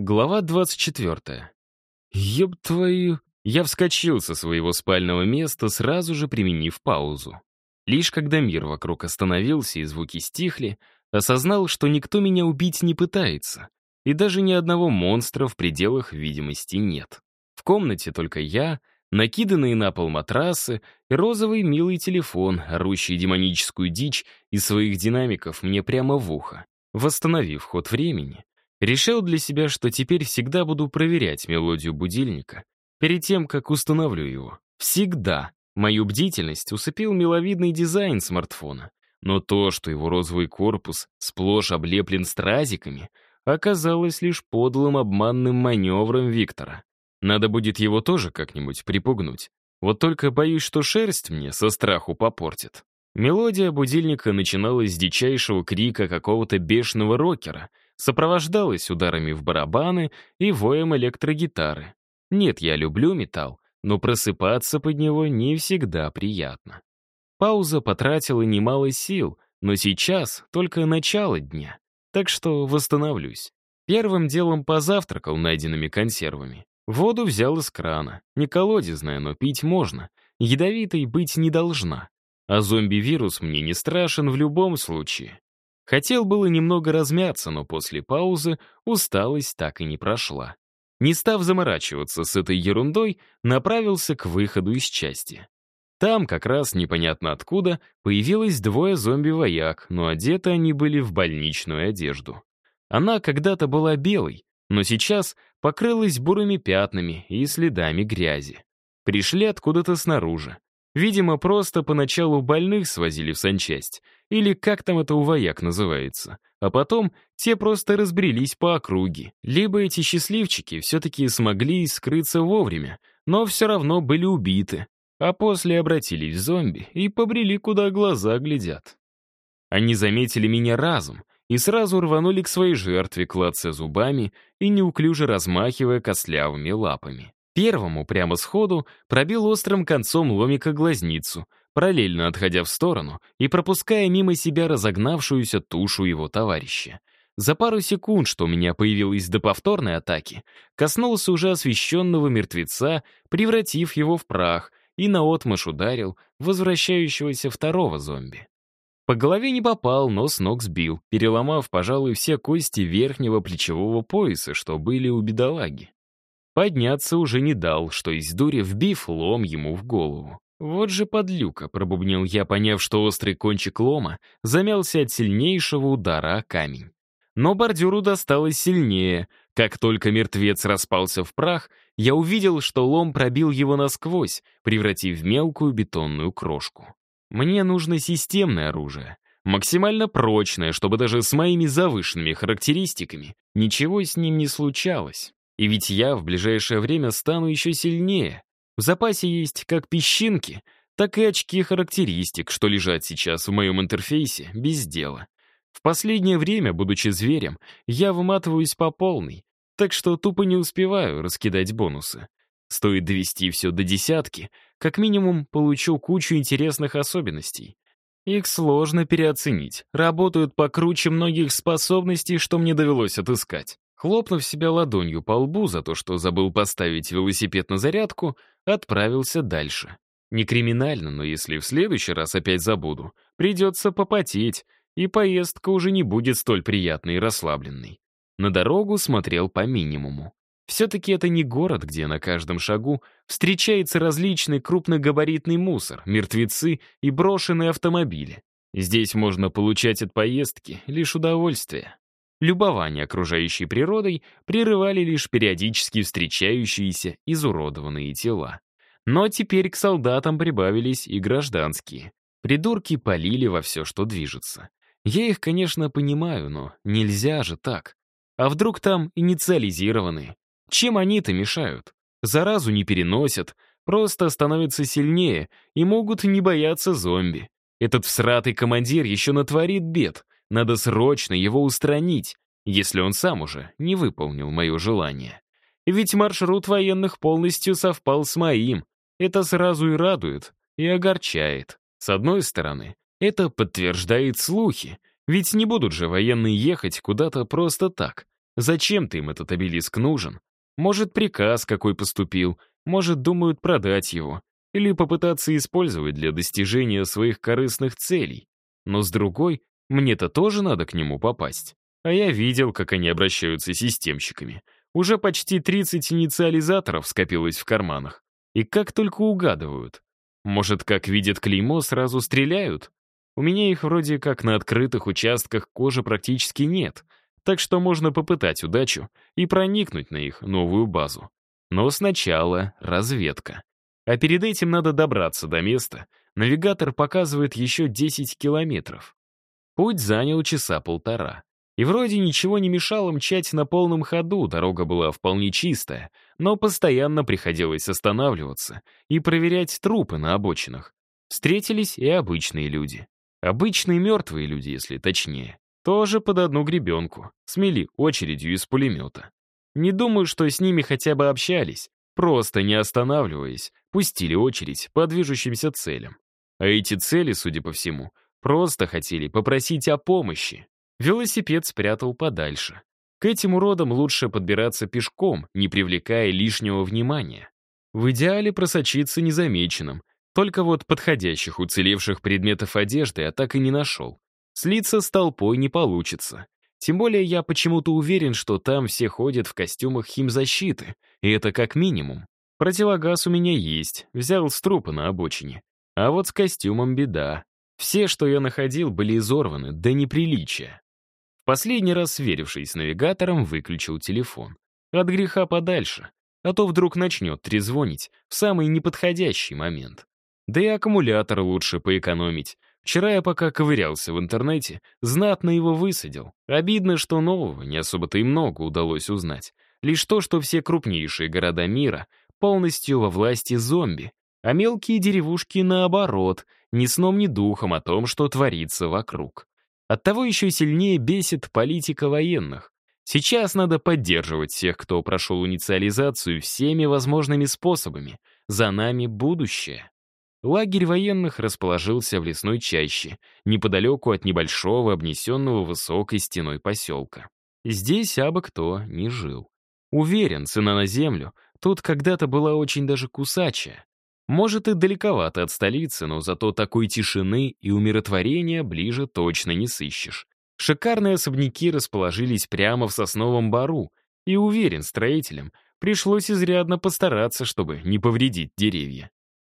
Глава 24. Ёб твою... Я вскочил со своего спального места, сразу же применив паузу. Лишь когда мир вокруг остановился и звуки стихли, осознал, что никто меня убить не пытается, и даже ни одного монстра в пределах видимости нет. В комнате только я, накиданные на пол матрасы и розовый милый телефон, орущий демоническую дичь из своих динамиков мне прямо в ухо. Восстановив ход времени, Решил для себя, что теперь всегда буду проверять мелодию будильника перед тем, как установлю его. Всегда. Мою бдительность усыпил миловидный дизайн смартфона. Но то, что его розовый корпус сплошь облеплен стразиками, оказалось лишь подлым обманным маневром Виктора. Надо будет его тоже как-нибудь припугнуть. Вот только боюсь, что шерсть мне со страху попортит. Мелодия будильника начиналась с дичайшего крика какого-то бешеного рокера — сопровождалась ударами в барабаны и воем электрогитары. Нет, я люблю металл, но просыпаться под него не всегда приятно. Пауза потратила немало сил, но сейчас только начало дня, так что восстановлюсь. Первым делом позавтракал найденными консервами. Воду взял из крана. Не колодезная, но пить можно. Ядовитой быть не должна. А зомби-вирус мне не страшен в любом случае. Хотел было немного размяться, но после паузы усталость так и не прошла. Не став заморачиваться с этой ерундой, направился к выходу из части. Там, как раз непонятно откуда, появилось двое зомби-вояк, но одеты они были в больничную одежду. Она когда-то была белой, но сейчас покрылась бурыми пятнами и следами грязи. Пришли откуда-то снаружи. Видимо, просто поначалу больных свозили в санчасть — или как там это у вояк называется. А потом те просто разбрелись по округе. Либо эти счастливчики все-таки смогли скрыться вовремя, но все равно были убиты, а после обратились в зомби и побрели, куда глаза глядят. Они заметили меня разум и сразу рванули к своей жертве, клацая зубами и неуклюже размахивая костлявыми лапами. Первому прямо сходу пробил острым концом ломика глазницу, параллельно отходя в сторону и пропуская мимо себя разогнавшуюся тушу его товарища. За пару секунд, что у меня появилось до повторной атаки, коснулся уже освещенного мертвеца, превратив его в прах, и наотмашь ударил возвращающегося второго зомби. По голове не попал, но с ног сбил, переломав, пожалуй, все кости верхнего плечевого пояса, что были у бедолаги. Подняться уже не дал, что из дури вбив лом ему в голову. «Вот же подлюка», — пробубнил я, поняв, что острый кончик лома замялся от сильнейшего удара о камень. Но бордюру досталось сильнее. Как только мертвец распался в прах, я увидел, что лом пробил его насквозь, превратив в мелкую бетонную крошку. Мне нужно системное оружие, максимально прочное, чтобы даже с моими завышенными характеристиками ничего с ним не случалось. И ведь я в ближайшее время стану еще сильнее, в запасе есть как песчинки, так и очки характеристик, что лежат сейчас в моем интерфейсе без дела. В последнее время, будучи зверем, я выматываюсь по полной, так что тупо не успеваю раскидать бонусы. Стоит довести все до десятки, как минимум получу кучу интересных особенностей. Их сложно переоценить, работают покруче многих способностей, что мне довелось отыскать. Хлопнув себя ладонью по лбу за то, что забыл поставить велосипед на зарядку, отправился дальше. Не криминально, но если в следующий раз опять забуду, придется попотеть, и поездка уже не будет столь приятной и расслабленной. На дорогу смотрел по минимуму. Все-таки это не город, где на каждом шагу встречается различный крупногабаритный мусор, мертвецы и брошенные автомобили. Здесь можно получать от поездки лишь удовольствие. Любование окружающей природой прерывали лишь периодически встречающиеся изуродованные тела. Но теперь к солдатам прибавились и гражданские. Придурки полили во все, что движется. Я их, конечно, понимаю, но нельзя же так. А вдруг там инициализированные? Чем они-то мешают? Заразу не переносят, просто становятся сильнее и могут не бояться зомби. Этот всратый командир еще натворит бед — надо срочно его устранить, если он сам уже не выполнил мое желание. Ведь маршрут военных полностью совпал с моим. Это сразу и радует, и огорчает. С одной стороны, это подтверждает слухи, ведь не будут же военные ехать куда-то просто так. Зачем-то им этот обелиск нужен? Может, приказ какой поступил, может, думают продать его, или попытаться использовать для достижения своих корыстных целей. Но с другой, мне-то тоже надо к нему попасть. А я видел, как они обращаются системщиками. Уже почти 30 инициализаторов скопилось в карманах. И как только угадывают. Может, как видят клеймо, сразу стреляют? У меня их вроде как на открытых участках кожи практически нет, так что можно попытать удачу и проникнуть на их новую базу. Но сначала разведка. А перед этим надо добраться до места. Навигатор показывает еще 10 километров. Путь занял часа полтора. И вроде ничего не мешало мчать на полном ходу, дорога была вполне чистая, но постоянно приходилось останавливаться и проверять трупы на обочинах. Встретились и обычные люди. Обычные мертвые люди, если точнее. Тоже под одну гребенку, смели очередью из пулемета. Не думаю, что с ними хотя бы общались, просто не останавливаясь, пустили очередь по движущимся целям. А эти цели, судя по всему, просто хотели попросить о помощи. Велосипед спрятал подальше. К этим уродам лучше подбираться пешком, не привлекая лишнего внимания. В идеале просочиться незамеченным, только вот подходящих уцелевших предметов одежды я так и не нашел. Слиться с толпой не получится. Тем более я почему-то уверен, что там все ходят в костюмах химзащиты, и это как минимум. Противогаз у меня есть, взял с трупа на обочине. А вот с костюмом беда. Все, что я находил, были изорваны до неприличия. Последний раз, сверившись с навигатором, выключил телефон. От греха подальше, а то вдруг начнет трезвонить в самый неподходящий момент. Да и аккумулятор лучше поэкономить. Вчера я пока ковырялся в интернете, знатно его высадил. Обидно, что нового не особо-то и много удалось узнать. Лишь то, что все крупнейшие города мира полностью во власти зомби, а мелкие деревушки, наоборот, ни сном, ни духом о том, что творится вокруг. Оттого еще сильнее бесит политика военных. Сейчас надо поддерживать всех, кто прошел инициализацию всеми возможными способами. За нами будущее. Лагерь военных расположился в лесной чаще, неподалеку от небольшого, обнесенного высокой стеной поселка. Здесь абы кто не жил. Уверен, цена на землю тут когда-то была очень даже кусачая. Может, и далековато от столицы, но зато такой тишины и умиротворения ближе точно не сыщешь. Шикарные особняки расположились прямо в сосновом бару, и, уверен, строителям пришлось изрядно постараться, чтобы не повредить деревья.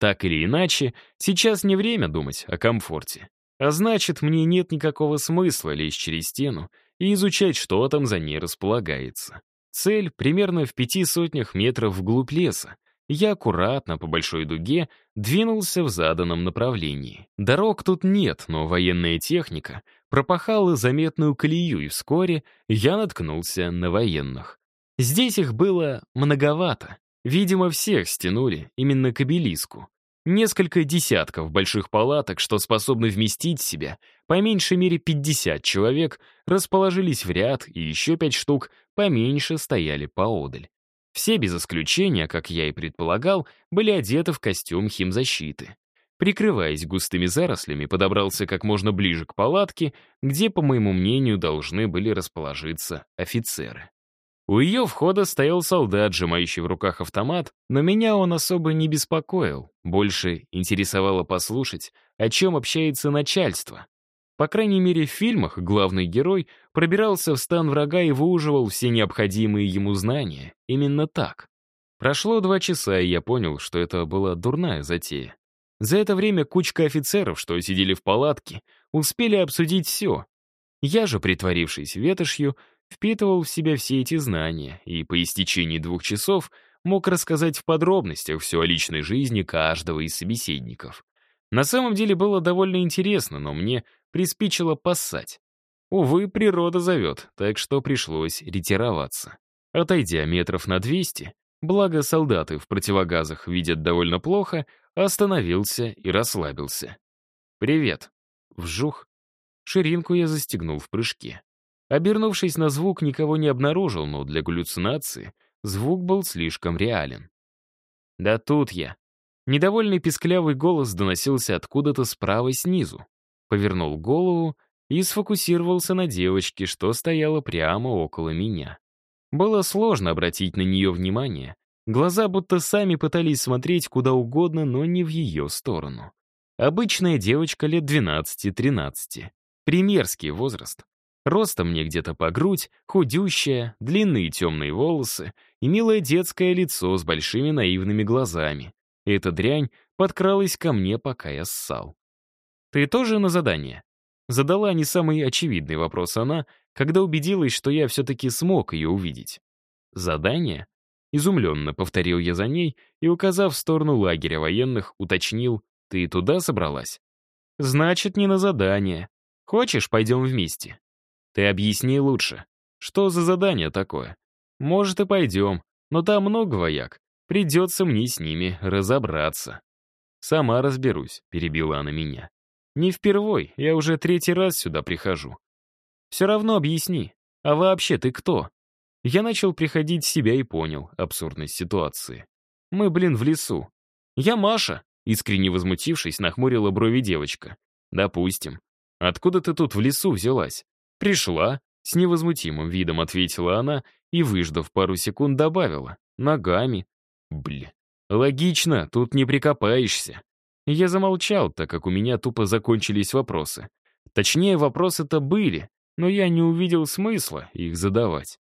Так или иначе, сейчас не время думать о комфорте. А значит, мне нет никакого смысла лезть через стену и изучать, что там за ней располагается. Цель примерно в пяти сотнях метров вглубь леса, я аккуратно, по большой дуге, двинулся в заданном направлении. Дорог тут нет, но военная техника пропахала заметную колею, и вскоре я наткнулся на военных. Здесь их было многовато. Видимо, всех стянули именно к обелиску. Несколько десятков больших палаток, что способны вместить в себя по меньшей мере 50 человек, расположились в ряд, и еще пять штук поменьше стояли поодаль. Все без исключения, как я и предполагал, были одеты в костюм химзащиты. Прикрываясь густыми зарослями, подобрался как можно ближе к палатке, где, по моему мнению, должны были расположиться офицеры. У ее входа стоял солдат, сжимающий в руках автомат, но меня он особо не беспокоил. Больше интересовало послушать, о чем общается начальство. По крайней мере, в фильмах главный герой пробирался в стан врага и выуживал все необходимые ему знания. Именно так. Прошло два часа, и я понял, что это была дурная затея. За это время кучка офицеров, что сидели в палатке, успели обсудить все. Я же, притворившись ветошью, впитывал в себя все эти знания и по истечении двух часов мог рассказать в подробностях все о личной жизни каждого из собеседников. На самом деле было довольно интересно, но мне приспичило поссать. Увы, природа зовет, так что пришлось ретироваться. Отойдя метров на 200, благо солдаты в противогазах видят довольно плохо, остановился и расслабился. «Привет». Вжух. Ширинку я застегнул в прыжке. Обернувшись на звук, никого не обнаружил, но для галлюцинации звук был слишком реален. «Да тут я». Недовольный писклявый голос доносился откуда-то справа снизу повернул голову и сфокусировался на девочке, что стояла прямо около меня. Было сложно обратить на нее внимание. Глаза будто сами пытались смотреть куда угодно, но не в ее сторону. Обычная девочка лет 12-13. Примерский возраст. Ростом мне где-то по грудь, худющая, длинные темные волосы и милое детское лицо с большими наивными глазами. Эта дрянь подкралась ко мне, пока я ссал. «Ты тоже на задание?» Задала не самый очевидный вопрос она, когда убедилась, что я все-таки смог ее увидеть. «Задание?» Изумленно повторил я за ней и, указав в сторону лагеря военных, уточнил, «Ты туда собралась?» «Значит, не на задание. Хочешь, пойдем вместе?» «Ты объясни лучше. Что за задание такое?» «Может, и пойдем, но там много вояк. Придется мне с ними разобраться». «Сама разберусь», — перебила она меня. «Не впервой, я уже третий раз сюда прихожу. Все равно объясни, а вообще ты кто?» Я начал приходить в себя и понял абсурдность ситуации. Мы, блин, в лесу. Я Маша, искренне возмутившись, нахмурила брови девочка. Допустим. Откуда ты тут в лесу взялась? Пришла, с невозмутимым видом ответила она и, выждав пару секунд, добавила. Ногами. Бля. Логично, тут не прикопаешься. Я замолчал, так как у меня тупо закончились вопросы. Точнее, вопросы-то были, но я не увидел смысла их задавать.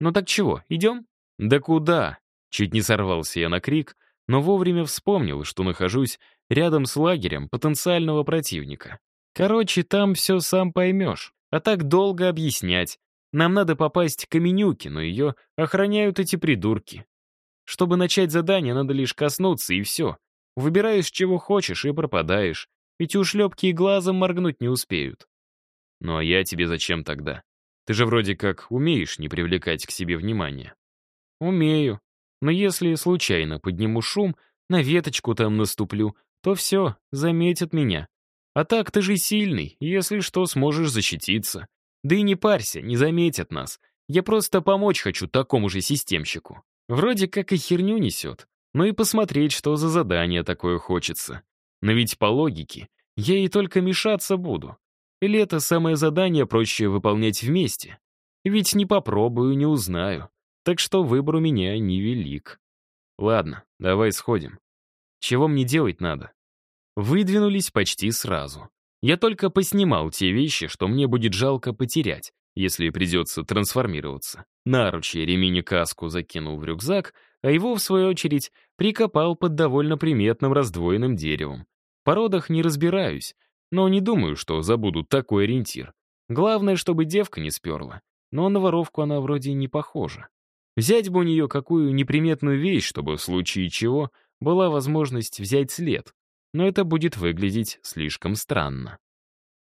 «Ну так чего, идем?» «Да куда?» Чуть не сорвался я на крик, но вовремя вспомнил, что нахожусь рядом с лагерем потенциального противника. Короче, там все сам поймешь, а так долго объяснять. Нам надо попасть к Каменюке, но ее охраняют эти придурки. Чтобы начать задание, надо лишь коснуться, и все. Выбираешь, чего хочешь, и пропадаешь. Ведь ушлепки и глазом моргнуть не успеют. Ну а я тебе зачем тогда? Ты же вроде как умеешь не привлекать к себе внимания. Умею. Но если случайно подниму шум, на веточку там наступлю, то все, заметят меня. А так ты же сильный, если что, сможешь защититься. Да и не парься, не заметят нас. Я просто помочь хочу такому же системщику. Вроде как и херню несет, но и посмотреть, что за задание такое хочется. Но ведь по логике, я и только мешаться буду. Или это самое задание проще выполнять вместе? Ведь не попробую, не узнаю. Так что выбор у меня невелик. Ладно, давай сходим. Чего мне делать надо? Выдвинулись почти сразу. Я только поснимал те вещи, что мне будет жалко потерять, если придется трансформироваться. Наручи, ремень и каску закинул в рюкзак, а его, в свою очередь, прикопал под довольно приметным раздвоенным деревом. В породах не разбираюсь, но не думаю, что забуду такой ориентир. Главное, чтобы девка не сперла. Но на воровку она вроде не похожа. Взять бы у нее какую неприметную вещь, чтобы в случае чего была возможность взять след. Но это будет выглядеть слишком странно.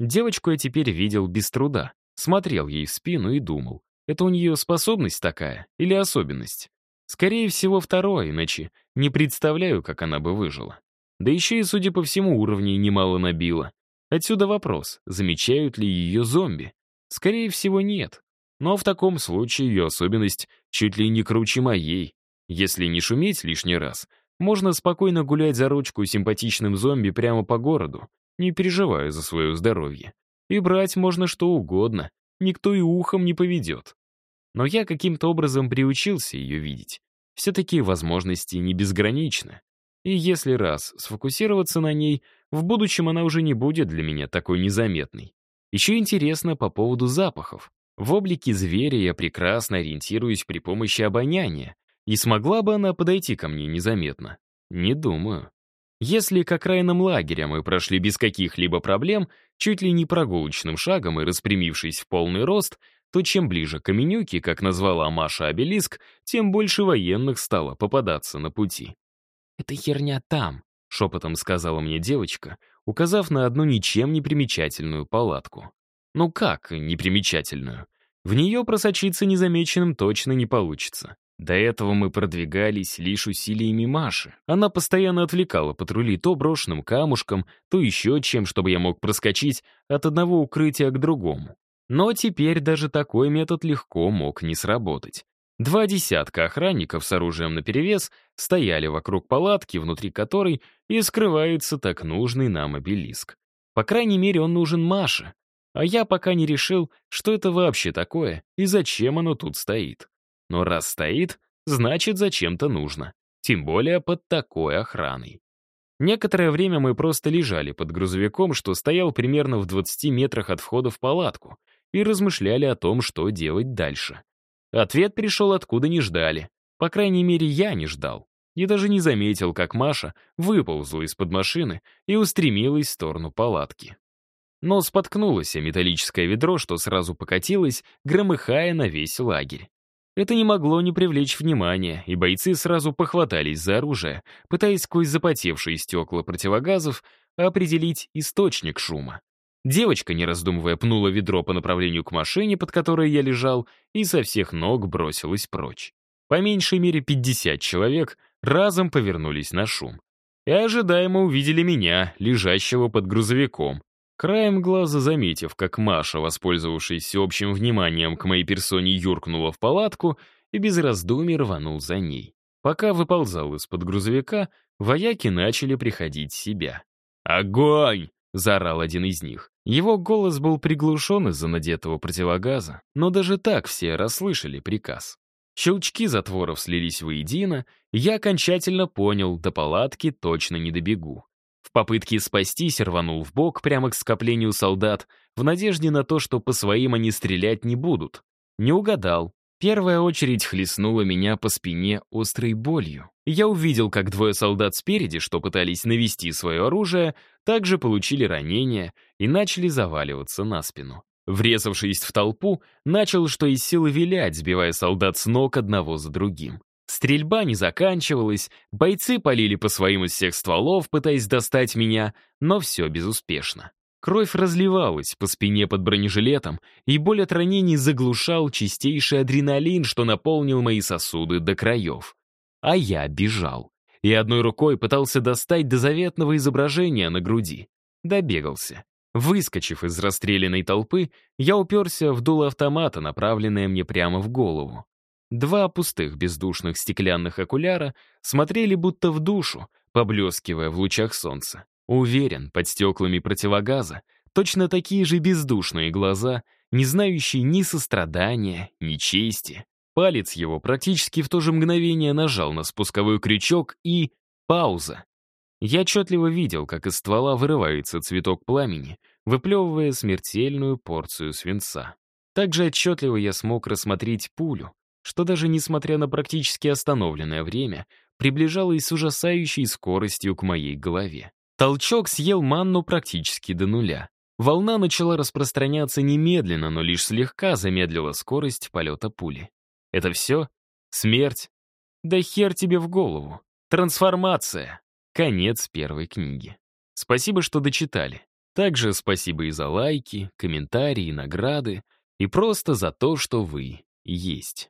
Девочку я теперь видел без труда. Смотрел ей в спину и думал, это у нее способность такая или особенность? Скорее всего, второе, иначе не представляю, как она бы выжила. Да еще и, судя по всему, уровней немало набила. Отсюда вопрос, замечают ли ее зомби? Скорее всего, нет. Но в таком случае ее особенность чуть ли не круче моей. Если не шуметь лишний раз, можно спокойно гулять за ручку симпатичным зомби прямо по городу, не переживая за свое здоровье. И брать можно что угодно, никто и ухом не поведет. Но я каким-то образом приучился ее видеть. Все-таки возможности не безграничны. И если раз сфокусироваться на ней, в будущем она уже не будет для меня такой незаметной. Еще интересно по поводу запахов. В облике зверя я прекрасно ориентируюсь при помощи обоняния. И смогла бы она подойти ко мне незаметно? Не думаю. Если к окраинам лагеря мы прошли без каких-либо проблем, чуть ли не прогулочным шагом и распрямившись в полный рост, то чем ближе к Каменюке, как назвала Маша обелиск, тем больше военных стало попадаться на пути. «Это херня там», шепотом сказала мне девочка, указав на одну ничем не примечательную палатку. Ну как непримечательную? В нее просочиться незамеченным точно не получится. До этого мы продвигались лишь усилиями Маши. Она постоянно отвлекала патрули то брошенным камушком, то еще чем, чтобы я мог проскочить от одного укрытия к другому. Но теперь даже такой метод легко мог не сработать. Два десятка охранников с оружием наперевес стояли вокруг палатки, внутри которой и скрывается так нужный нам обелиск. По крайней мере, он нужен Маше. А я пока не решил, что это вообще такое и зачем оно тут стоит. Но раз стоит, значит, зачем-то нужно. Тем более под такой охраной. Некоторое время мы просто лежали под грузовиком, что стоял примерно в 20 метрах от входа в палатку, и размышляли о том, что делать дальше. Ответ пришел откуда не ждали. По крайней мере, я не ждал. И даже не заметил, как Маша выползла из-под машины и устремилась в сторону палатки. Но споткнулось о металлическое ведро, что сразу покатилось, громыхая на весь лагерь. Это не могло не привлечь внимания, и бойцы сразу похватались за оружие, пытаясь сквозь запотевшие стекла противогазов определить источник шума. Девочка, не раздумывая, пнула ведро по направлению к машине, под которой я лежал, и со всех ног бросилась прочь. По меньшей мере 50 человек разом повернулись на шум. И ожидаемо увидели меня, лежащего под грузовиком, Краем глаза заметив, как Маша, воспользовавшись общим вниманием к моей персоне, юркнула в палатку и без раздумий рванул за ней. Пока выползал из-под грузовика, вояки начали приходить в себя. «Огонь!» — заорал один из них. Его голос был приглушен из-за надетого противогаза, но даже так все расслышали приказ. Щелчки затворов слились воедино, я окончательно понял, до палатки точно не добегу. В попытке спастись рванул в бок прямо к скоплению солдат, в надежде на то, что по своим они стрелять не будут. Не угадал. Первая очередь хлестнула меня по спине острой болью. Я увидел, как двое солдат спереди, что пытались навести свое оружие, также получили ранения и начали заваливаться на спину. Врезавшись в толпу, начал что из силы вилять, сбивая солдат с ног одного за другим. Стрельба не заканчивалась, бойцы полили по своим из всех стволов, пытаясь достать меня, но все безуспешно. Кровь разливалась по спине под бронежилетом, и боль от ранений заглушал чистейший адреналин, что наполнил мои сосуды до краев. А я бежал. И одной рукой пытался достать до заветного изображения на груди. Добегался. Выскочив из расстрелянной толпы, я уперся в дуло автомата, направленное мне прямо в голову. Два пустых бездушных стеклянных окуляра смотрели будто в душу, поблескивая в лучах солнца. Уверен, под стеклами противогаза точно такие же бездушные глаза, не знающие ни сострадания, ни чести. Палец его практически в то же мгновение нажал на спусковой крючок и... Пауза. Я отчетливо видел, как из ствола вырывается цветок пламени, выплевывая смертельную порцию свинца. Также отчетливо я смог рассмотреть пулю, что даже несмотря на практически остановленное время, приближалось с ужасающей скоростью к моей голове. Толчок съел манну практически до нуля. Волна начала распространяться немедленно, но лишь слегка замедлила скорость полета пули. Это все? Смерть? Да хер тебе в голову. Трансформация. Конец первой книги. Спасибо, что дочитали. Также спасибо и за лайки, комментарии, награды, и просто за то, что вы есть.